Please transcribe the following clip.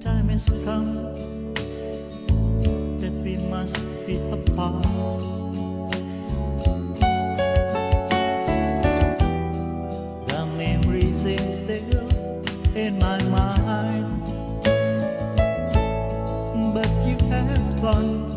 time has come that we must be apart. The memories is still in my mind, but you have gone.